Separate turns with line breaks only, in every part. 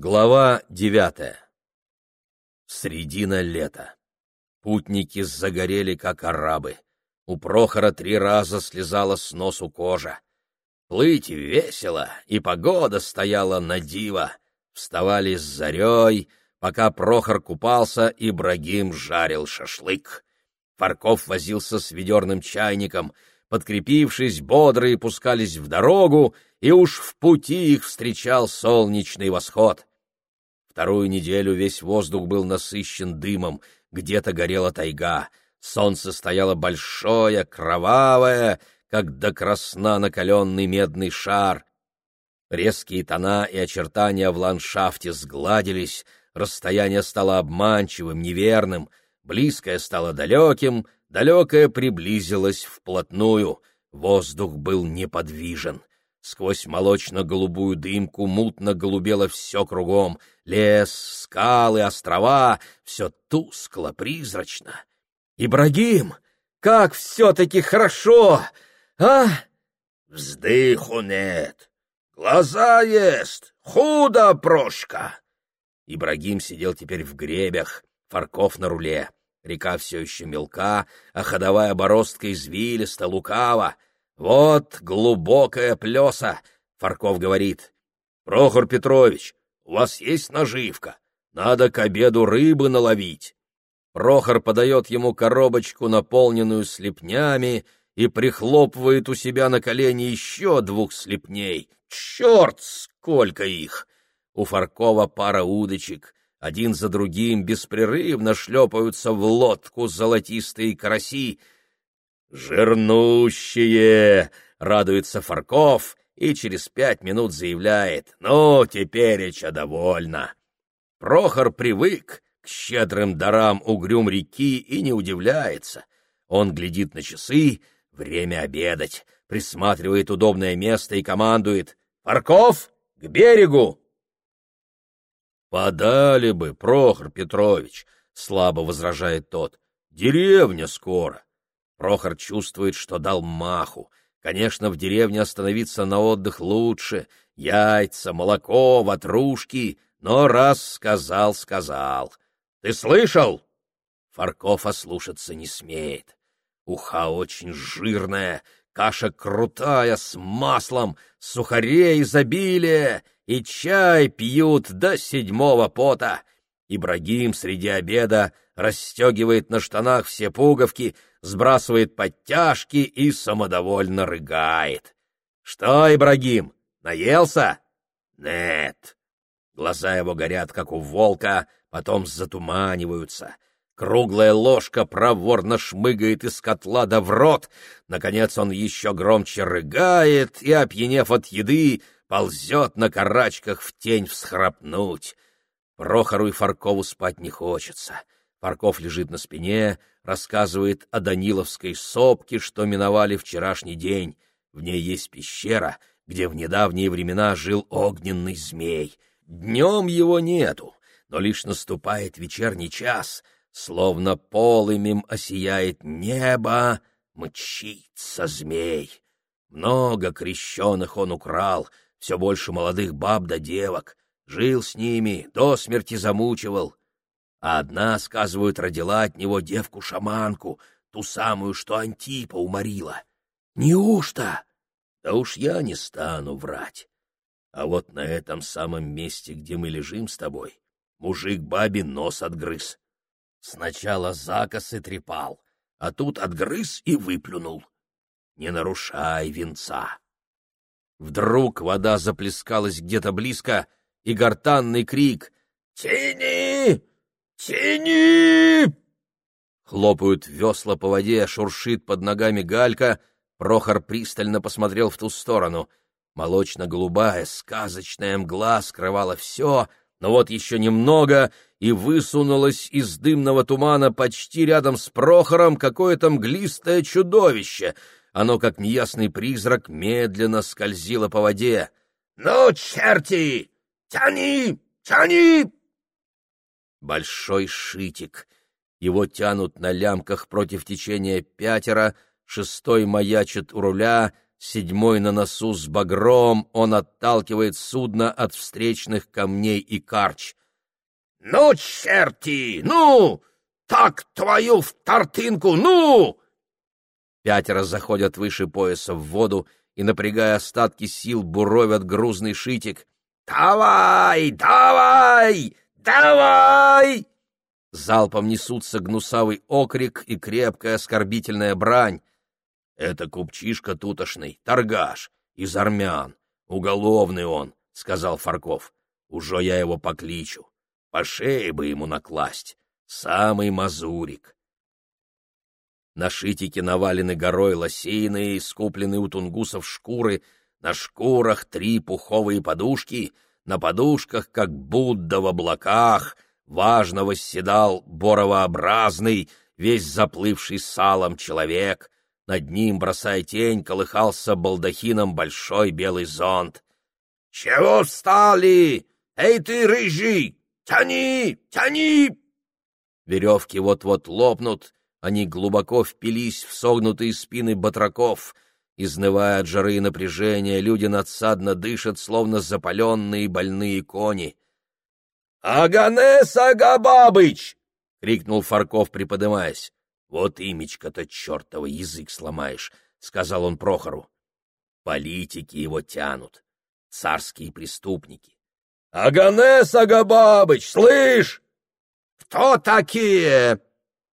Глава девятая. Средина лета. Путники загорели, как арабы. У Прохора три раза слезала с носу кожа. Плыть весело, и погода стояла на диво. Вставали с зарей, пока Прохор купался, Ибрагим жарил шашлык. Фарков возился с ведерным чайником. Подкрепившись, бодрые пускались в дорогу, и уж в пути их встречал солнечный восход. Вторую неделю весь воздух был насыщен дымом, где-то горела тайга. Солнце стояло большое, кровавое, как до красна накаленный медный шар. Резкие тона и очертания в ландшафте сгладились, расстояние стало обманчивым, неверным, близкое стало далеким, далекое приблизилось вплотную, воздух был неподвижен. Сквозь молочно-голубую дымку мутно голубело все кругом. Лес, скалы, острова — все тускло, призрачно. «Ибрагим, как все-таки хорошо! А?»
«Вздыху нет! Глаза есть! Худо, Прошка!»
Ибрагим сидел теперь в гребях, Фарков на руле. Река все еще мелка, а ходовая бороздка извилиста, лукава — вот глубокая плеса, Фарков говорит. Прохор Петрович, у вас есть наживка? Надо к обеду рыбы наловить. Прохор подает ему коробочку, наполненную слепнями, и прихлопывает у себя на колени еще двух слепней. Черт, сколько их! У Фаркова пара удочек. Один за другим беспрерывно шлепаются в лодку золотистые караси — «Жирнущие!» — радуется Фарков и через пять минут заявляет. «Ну, теперь еще довольно». Прохор привык к щедрым дарам угрюм реки и не удивляется. Он глядит на часы, время обедать, присматривает удобное место и командует. «Фарков, к берегу!» «Подали бы, Прохор Петрович!» — слабо возражает тот. «Деревня скоро!» Прохор чувствует, что дал маху. Конечно, в деревне остановиться на отдых лучше. Яйца, молоко, ватрушки. Но раз сказал, сказал. Ты слышал? Фарков ослушаться не смеет. Уха очень жирная, каша крутая, с маслом, сухарей изобилие, и чай пьют до седьмого пота. Ибрагим среди обеда расстегивает на штанах все пуговки, сбрасывает подтяжки и самодовольно рыгает. «Что, Ибрагим, наелся?» «Нет». Глаза его горят, как у волка, потом затуманиваются. Круглая ложка проворно шмыгает из котла да в рот. Наконец он еще громче рыгает и, опьянев от еды, ползет на карачках в тень всхрапнуть. Прохору и Фаркову спать не хочется. Фарков лежит на спине, рассказывает о Даниловской сопке, что миновали вчерашний день. В ней есть пещера, где в недавние времена жил огненный змей. Днем его нету, но лишь наступает вечерний час, словно полымем осияет небо, мчится змей. Много крещеных он украл, все больше молодых баб да девок, жил с ними, до смерти замучивал а одна, сказывают, родила от него девку-шаманку, ту самую, что Антипа уморила. Неужто? Да уж я не стану врать. А вот на этом самом месте, где мы лежим с тобой, мужик бабе нос отгрыз. Сначала закосы трепал, а тут отгрыз и выплюнул. Не нарушай венца. Вдруг вода заплескалась где-то близко, и гортанный крик «Тяни! «Тяни!» Хлопают весла по воде, шуршит под ногами галька. Прохор пристально посмотрел в ту сторону. Молочно-голубая, сказочная мгла скрывала все, но вот еще немного, и высунулось из дымного тумана почти рядом с Прохором какое-то мглистое чудовище. Оно, как неясный призрак, медленно скользило по воде. «Ну, черти! Тяни! Тяни!» большой шитик. Его тянут на лямках против течения пятеро, шестой маячит у руля, седьмой на носу с багром, он отталкивает судно от встречных камней и карч.
— Ну, черти, ну! Так твою в тортинку, ну!
Пятеро заходят выше пояса в воду и, напрягая остатки сил, буровят грузный шитик.
«Давай! Давай! Давай!»
Залпом несутся гнусавый окрик и крепкая оскорбительная брань. Это купчишка тутошный, торгаш, из армян. Уголовный он, — сказал Фарков. Уже я его покличу. По шее бы ему накласть. Самый мазурик. На шитике навалены горой лосейные, скупленные у тунгусов шкуры, на шкурах три пуховые подушки, на подушках, как Будда в облаках, важно восседал боровообразный, весь заплывший салом человек. Над ним, бросая тень, колыхался балдахином большой белый зонт.
— Чего встали? Эй ты, рыжий! Тяни! Тяни!
Веревки вот-вот лопнут, они глубоко впились в согнутые спины батраков. Изнывая от жары и напряжения, люди надсадно дышат, словно запаленные больные кони.
— Аганес Агабабыч!
— крикнул Фарков, приподымаясь. — Вот имечко-то чертова язык сломаешь, — сказал он Прохору. Политики его тянут, царские преступники.
— Аганес Агабабыч, слышь! Кто такие?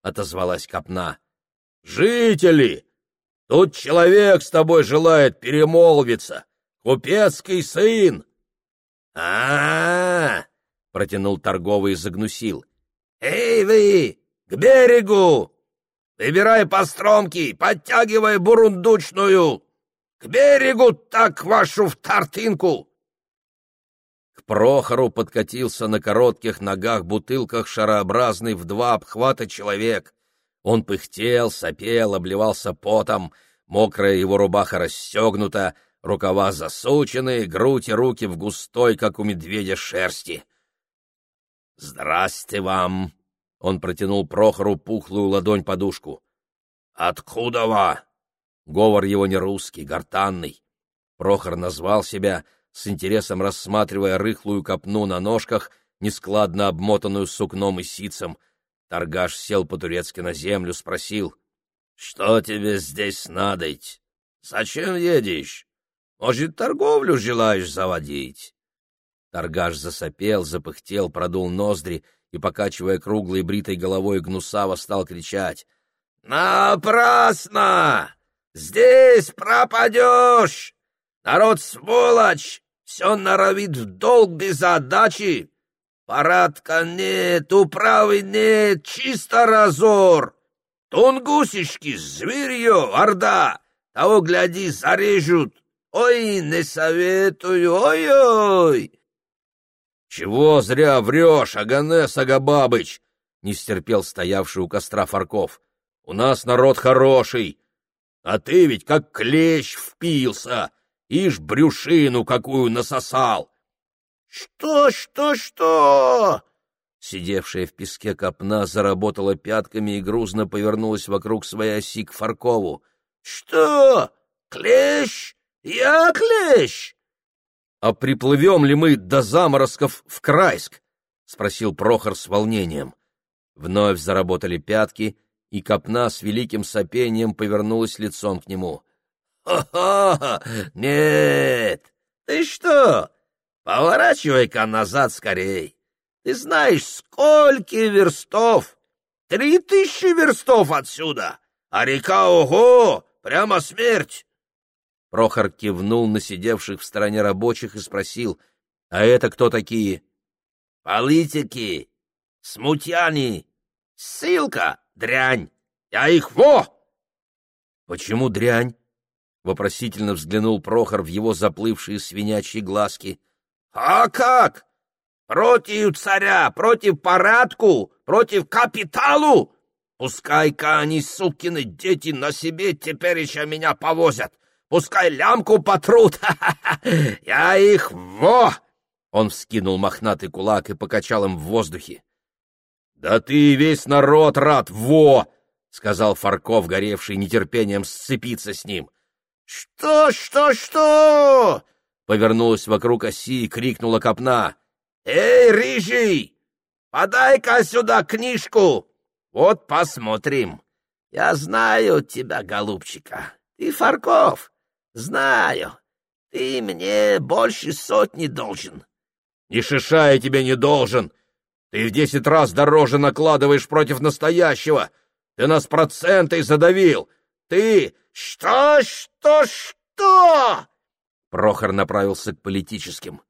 отозвалась копна. «Жители! Тут человек с тобой желает перемолвиться! Купецкий сын!» а, -а, -а, протянул торговый и загнусил. «Эй вы! К берегу! Выбирай по стромке, подтягивай бурундучную! К берегу так вашу в тартинку!»
К Прохору подкатился на коротких ногах-бутылках шарообразный в два обхвата человек. Он пыхтел, сопел, обливался потом, мокрая его рубаха расстегнута, рукава засучены, грудь и руки в густой, как у медведя, шерсти. «Здрасте вам!» — он протянул Прохору пухлую ладонь-подушку. «Откуда вы?» Говор его не русский, гортанный. Прохор назвал себя — с интересом рассматривая рыхлую копну на ножках, нескладно обмотанную сукном и ситцем. Торгаш сел по-турецки на землю, спросил, «Что тебе здесь надоть? Зачем едешь? Может, торговлю желаешь заводить?» Торгаш засопел, запыхтел, продул ноздри и, покачивая круглой бритой головой гнусаво, стал кричать,
«Напрасно! Здесь пропадешь! Народ сволочь! Все норовит в долг без отдачи. Парадка нет, управы нет, чисто разор. Тунгусишки, зверье, орда, того, гляди, зарежут. Ой, не советую, ой-ой.
Чего зря врешь, Аганес Агабабыч? Не стерпел стоявший у костра Фарков. У нас народ хороший, а ты ведь как клещ впился. Ишь, брюшину какую насосал!
— Что, что, что?
Сидевшая в песке копна заработала пятками и грузно повернулась вокруг своей оси к Фаркову.
— Что? Клещ? Я клещ?
— А приплывем ли мы до заморозков в Крайск? — спросил Прохор с волнением. Вновь заработали пятки, и копна с великим сопением повернулась лицом к нему.
«Хо-хо! Нет! Ты что? Поворачивай-ка назад скорей! Ты знаешь, сколько верстов? Три тысячи верстов отсюда! А река, ого, прямо смерть!»
Прохор кивнул на сидевших в стороне рабочих и спросил, «А это кто такие?»
«Политики, смутьяне, ссылка, дрянь, я их во!»
«Почему дрянь?» Вопросительно взглянул Прохор в его заплывшие свинячьи глазки.
— А как? Против царя, против порядку, против капиталу? Пускай-ка они, сукины дети, на себе теперь еще меня повозят. Пускай лямку потрут. Я их во!
Он вскинул мохнатый кулак и покачал им в воздухе. — Да ты весь народ рад, во! — сказал Фарков, горевший нетерпением сцепиться с ним.
Что, что, что? Повернулась вокруг оси и крикнула копна. Эй, рыжий, подай-ка сюда книжку. Вот посмотрим. Я знаю тебя, голубчика. Ты Фарков. Знаю. Ты мне больше сотни должен.
Ни шиша я тебе не должен. Ты в десять раз дороже накладываешь против настоящего. Ты нас процентой задавил. Ты...
Что, что, что?
Прохор направился к политическим.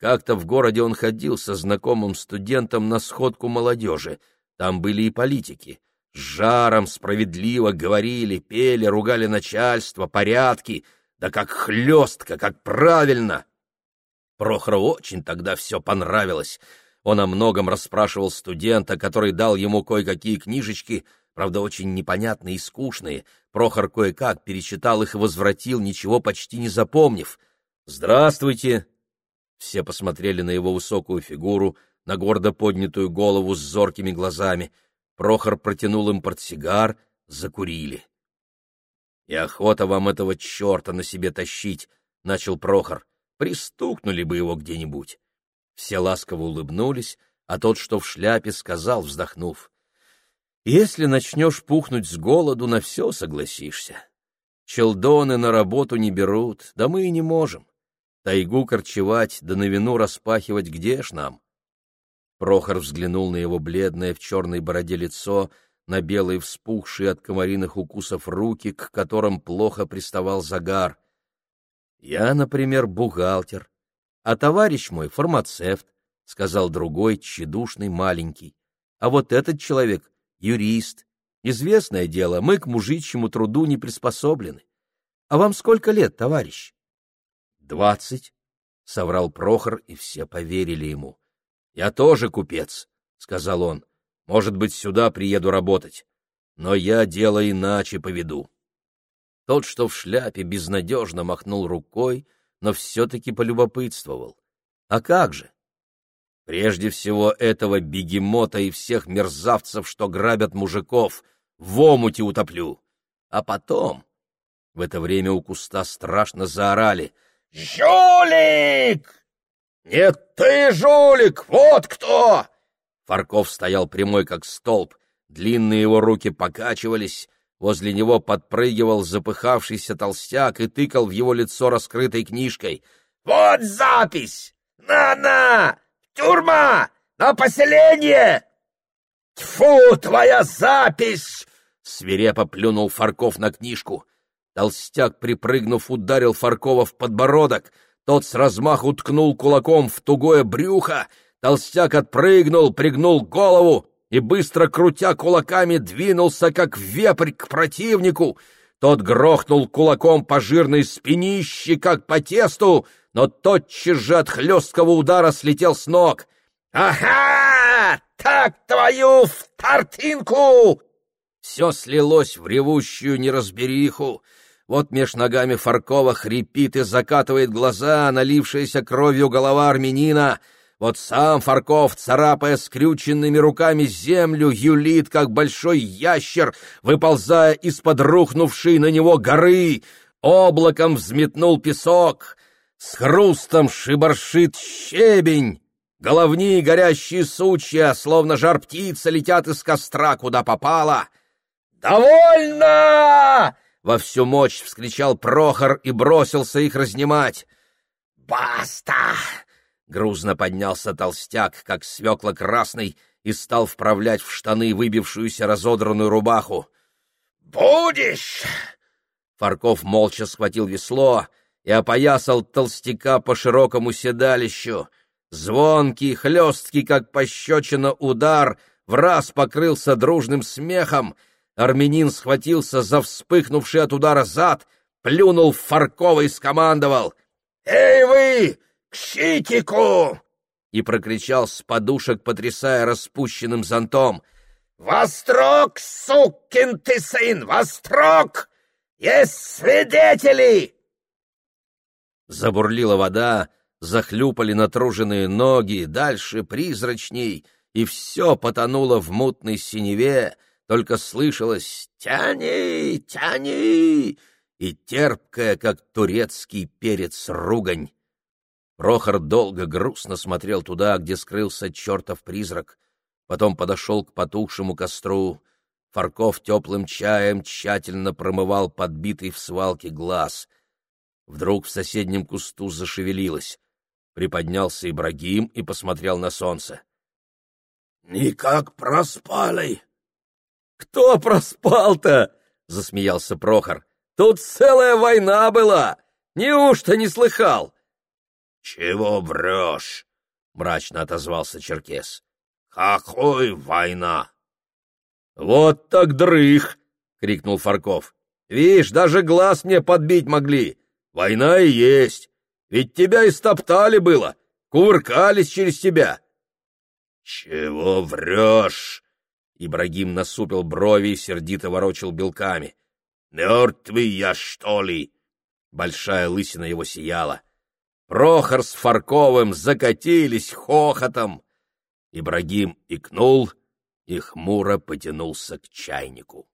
Как-то в городе он ходил со знакомым студентом на сходку молодежи. Там были и политики. С жаром справедливо говорили, пели, ругали начальство, порядки. Да как хлестко, как правильно! Прохору очень тогда все понравилось. Он о многом расспрашивал студента, который дал ему кое-какие книжечки, правда, очень непонятные и скучные. Прохор кое-как перечитал их и возвратил, ничего почти не запомнив. «Здравствуйте!» Все посмотрели на его высокую фигуру, на гордо поднятую голову с зоркими глазами. Прохор протянул им портсигар, закурили. «И охота вам этого черта на себе тащить!» — начал Прохор. «Пристукнули бы его где-нибудь!» Все ласково улыбнулись, а тот, что в шляпе, сказал, вздохнув. «Если начнешь пухнуть с голоду, на все согласишься. Челдоны на работу не берут, да мы и не можем. Тайгу корчевать, да на вину распахивать где ж нам?» Прохор взглянул на его бледное в черной бороде лицо, на белые вспухшие от комариных укусов руки, к которым плохо приставал загар. «Я, например, бухгалтер, а товарищ мой фармацевт, — сказал другой, тщедушный, маленький. А вот этот человек — юрист. Известное дело, мы к мужичьему труду не приспособлены. А вам сколько лет, товарищ? — Двадцать, — соврал Прохор, и все поверили ему. — Я тоже купец, — сказал он. — Может быть, сюда приеду работать. Но я дело иначе поведу. Тот, что в шляпе, безнадежно махнул рукой, но все-таки полюбопытствовал. А как же? Прежде всего этого бегемота и всех мерзавцев, что грабят мужиков, в омуте утоплю. А потом... В это время у куста страшно заорали.
«Жулик! Нет, ты жулик! Вот кто!»
Фарков стоял прямой, как столб. Длинные его руки покачивались, Возле него подпрыгивал запыхавшийся толстяк и тыкал в его лицо раскрытой книжкой.
«Вот запись! На-на! Тюрьма! На поселение!» «Тьфу, твоя запись!» — свирепо плюнул Фарков на книжку.
Толстяк, припрыгнув, ударил Фаркова в подбородок. Тот с размаху ткнул кулаком в тугое брюхо. Толстяк отпрыгнул, пригнул голову и, быстро крутя кулаками, двинулся, как вепрь, к противнику. Тот грохнул кулаком по жирной спинище, как по тесту, но тотчас же от хлесткого удара слетел с ног.
«Ага! Так твою в тортинку!»
Все слилось в ревущую неразбериху. Вот меж ногами Фаркова хрипит и закатывает глаза, налившаяся кровью голова армянина — вот сам Фарков, царапая скрюченными руками землю, юлит, как большой ящер, выползая из-под рухнувшей на него горы. Облаком взметнул песок, с хрустом шибаршит щебень. Головни горящие сучья, словно жар птица, летят из костра, куда попало.
«Довольно!»
— во всю мощь вскричал Прохор и бросился их разнимать.
«Баста!»
Грузно поднялся толстяк, как свекла красный, и стал вправлять в штаны выбившуюся разодранную рубаху.
«Будешь!»
Фарков молча схватил весло и опоясал толстяка по широкому седалищу. Звонкий, хлесткий, как пощечина удар, в раз покрылся дружным смехом. Армянин схватился за вспыхнувший от удара зад, плюнул в Фаркова и скомандовал.
«Эй вы, к щитику!»
и прокричал с подушек, потрясая распущенным зонтом.
«Вострок, сукин ты сын! Вострок! Есть свидетели!»
Забурлила вода, захлюпали натруженные ноги, дальше призрачней, и все потонуло в мутной синеве, только слышалось «Тяни! Тяни!» и терпкая, как турецкий перец, ругань. Прохор долго грустно смотрел туда, где скрылся чертов призрак, потом подошел к потухшему костру. Фарков теплым чаем тщательно промывал подбитый в свалке глаз. Вдруг в соседнем кусту зашевелилось. Приподнялся Ибрагим и посмотрел на солнце.
— Никак проспали.
— Кто проспал-то? — засмеялся Прохор. — Тут целая война была. Неужто не слыхал?
— Чего врешь? — мрачно отозвался Черкес. — Какой война?
— Вот так дрых! — крикнул Фарков. — Вишь, даже глаз мне подбить могли. Война и есть. Ведь тебя истоптали было, кувыркались через тебя.
— Чего врешь?
Ибрагим насупил брови и сердито ворочил белками.
— Мертвый я, что ли?
Большая лысина его сияла. Прохор с Фарковым закатились хохотом. Ибрагим икнул и хмуро потянулся к чайнику.